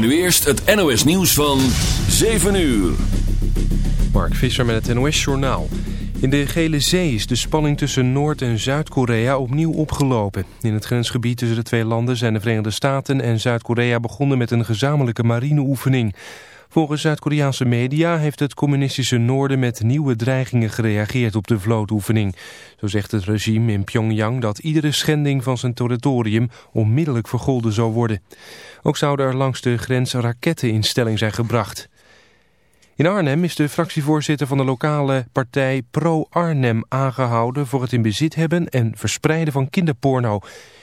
Nu eerst het NOS nieuws van 7 uur. Mark Visser met het NOS Journaal. In de Gele Zee is de spanning tussen Noord- en Zuid-Korea opnieuw opgelopen. In het grensgebied tussen de twee landen zijn de Verenigde Staten en Zuid-Korea begonnen met een gezamenlijke marineoefening. Volgens Zuid-Koreaanse media heeft het communistische noorden met nieuwe dreigingen gereageerd op de vlootoefening. Zo zegt het regime in Pyongyang dat iedere schending van zijn territorium onmiddellijk vergolden zou worden. Ook zouden er langs de grens raketten in stelling zijn gebracht. In Arnhem is de fractievoorzitter van de lokale partij Pro Arnhem aangehouden voor het in bezit hebben en verspreiden van kinderporno.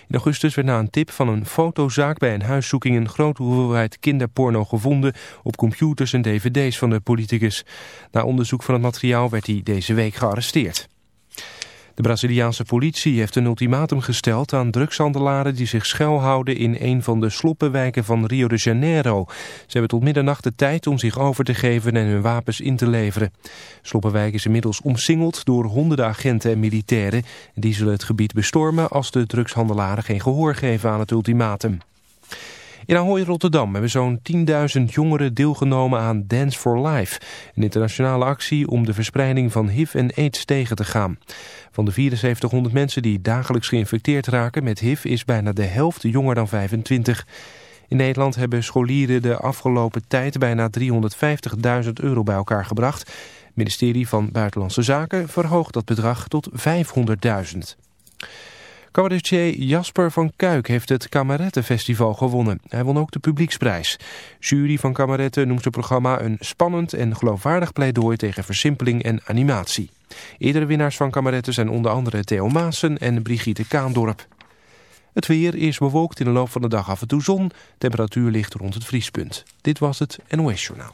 In augustus werd na een tip van een fotozaak bij een huiszoeking een grote hoeveelheid kinderporno gevonden op computers en dvd's van de politicus. Na onderzoek van het materiaal werd hij deze week gearresteerd. De Braziliaanse politie heeft een ultimatum gesteld aan drugshandelaren die zich schuilhouden in een van de sloppenwijken van Rio de Janeiro. Ze hebben tot middernacht de tijd om zich over te geven en hun wapens in te leveren. Sloppenwijk is inmiddels omsingeld door honderden agenten en militairen. Die zullen het gebied bestormen als de drugshandelaren geen gehoor geven aan het ultimatum. In Ahoy Rotterdam hebben zo'n 10.000 jongeren deelgenomen aan Dance for Life. Een internationale actie om de verspreiding van HIV en AIDS tegen te gaan. Van de 7400 mensen die dagelijks geïnfecteerd raken met HIV is bijna de helft jonger dan 25. In Nederland hebben scholieren de afgelopen tijd bijna 350.000 euro bij elkaar gebracht. Het ministerie van Buitenlandse Zaken verhoogt dat bedrag tot 500.000. Cabaretier Jasper van Kuik heeft het Kamarettenfestival gewonnen. Hij won ook de publieksprijs. Jury van Kamaretten noemt het programma een spannend en geloofwaardig pleidooi tegen versimpeling en animatie. Eerdere winnaars van Kamaretten zijn onder andere Theo Maassen en Brigitte Kaandorp. Het weer is bewolkt in de loop van de dag af en toe zon. Temperatuur ligt rond het vriespunt. Dit was het NOS Journaal.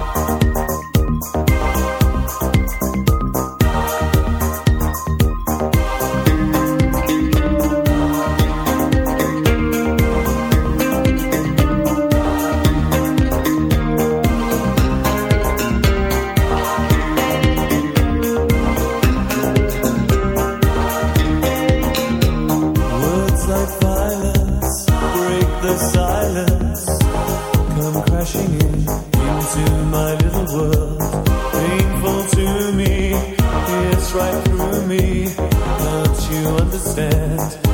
Into my little world. Painful to me, it's right through me. Don't you understand?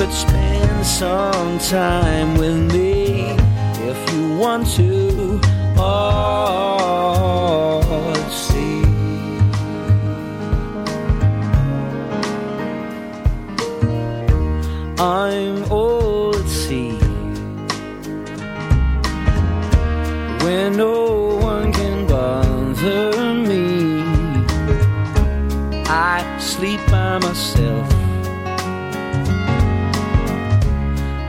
Could spend some time with me if you want to. Oh,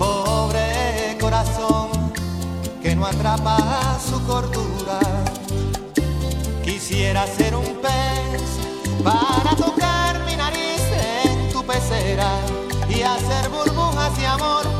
Pobre corazón que no atrapa su cordura. Quisiera ser un pez para tocar mi nariz en tu pecera y hacer burbujas de amor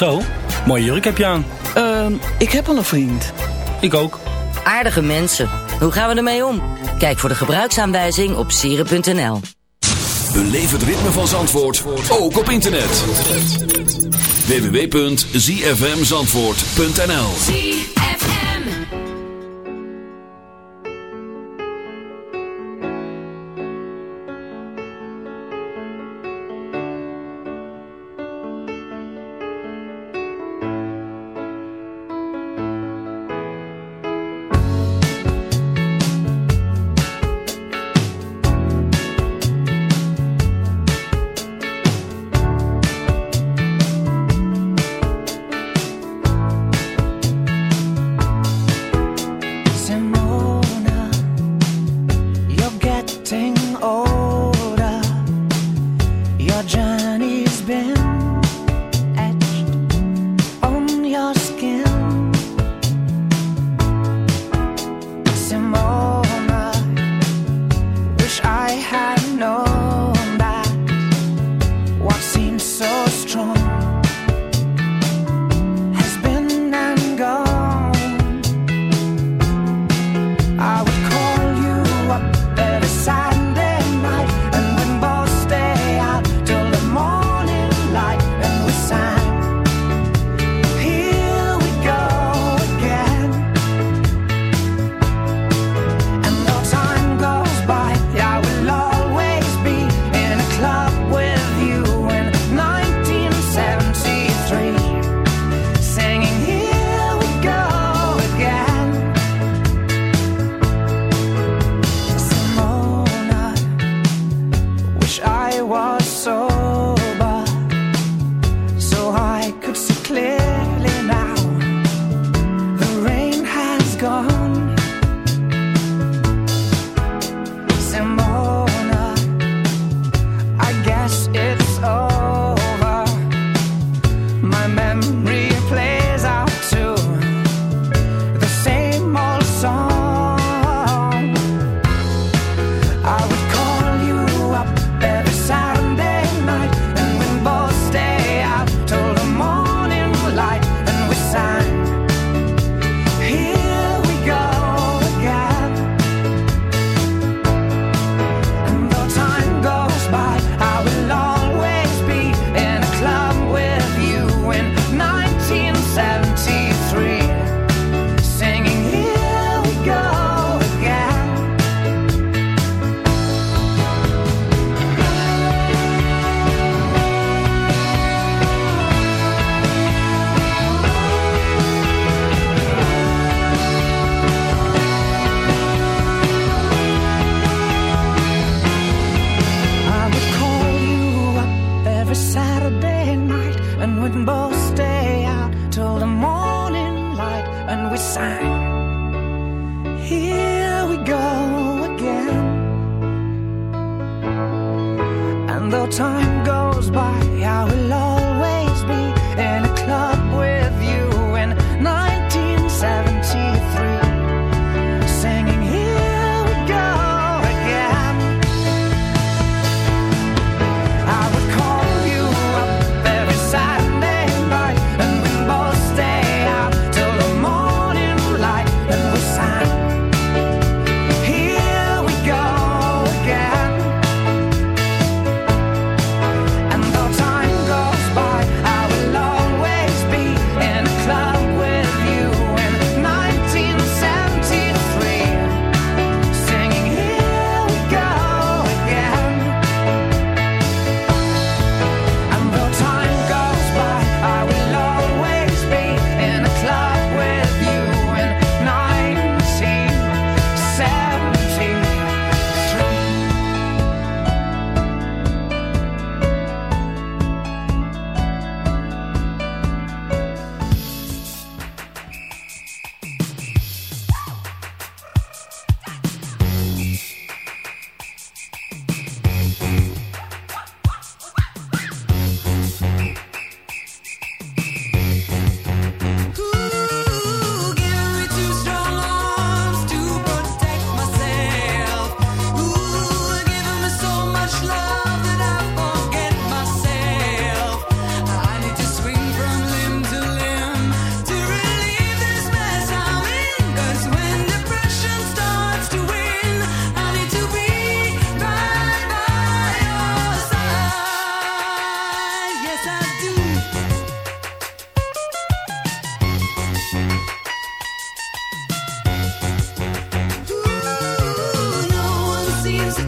Zo, mooie jurk heb je aan. Ehm, ik heb al een vriend. Ik ook. Aardige mensen. Hoe gaan we ermee om? Kijk voor de gebruiksaanwijzing op sieren.nl. Beleef het ritme van Zandvoort, ook op internet. www.zfmzandvoort.nl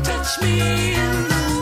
touch me. in the